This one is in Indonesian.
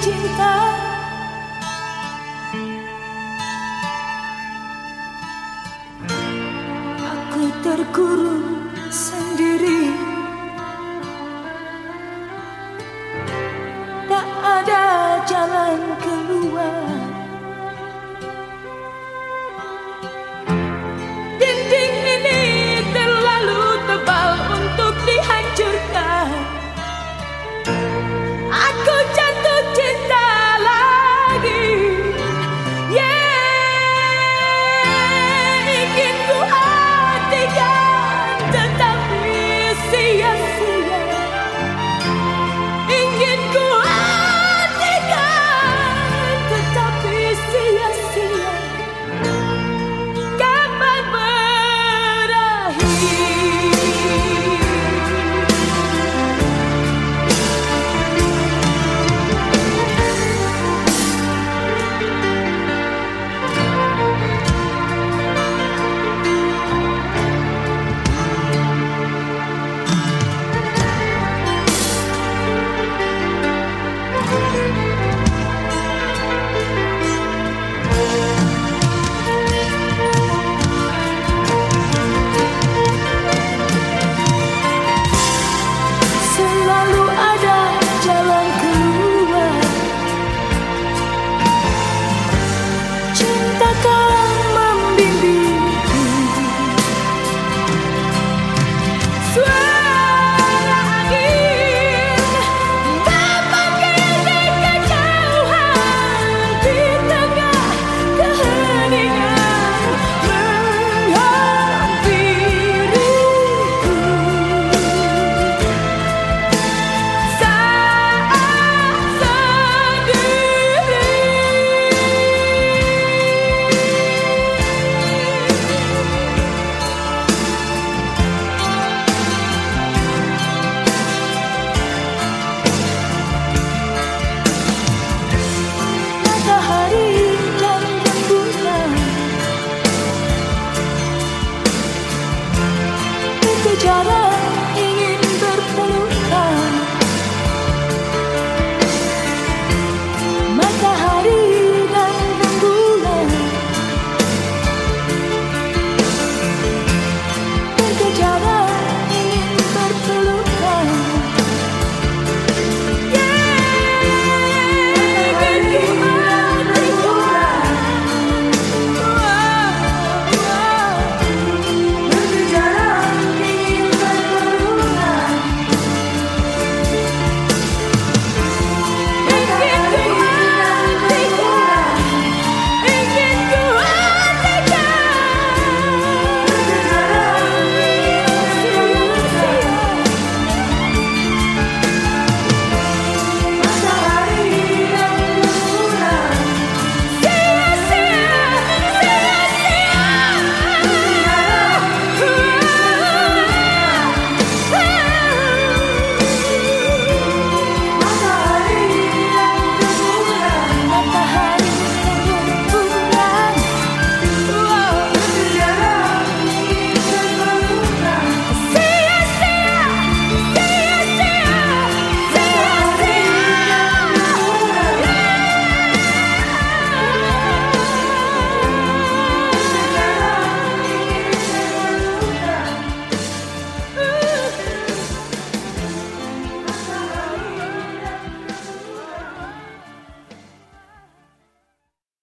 cinta. Aku terkurung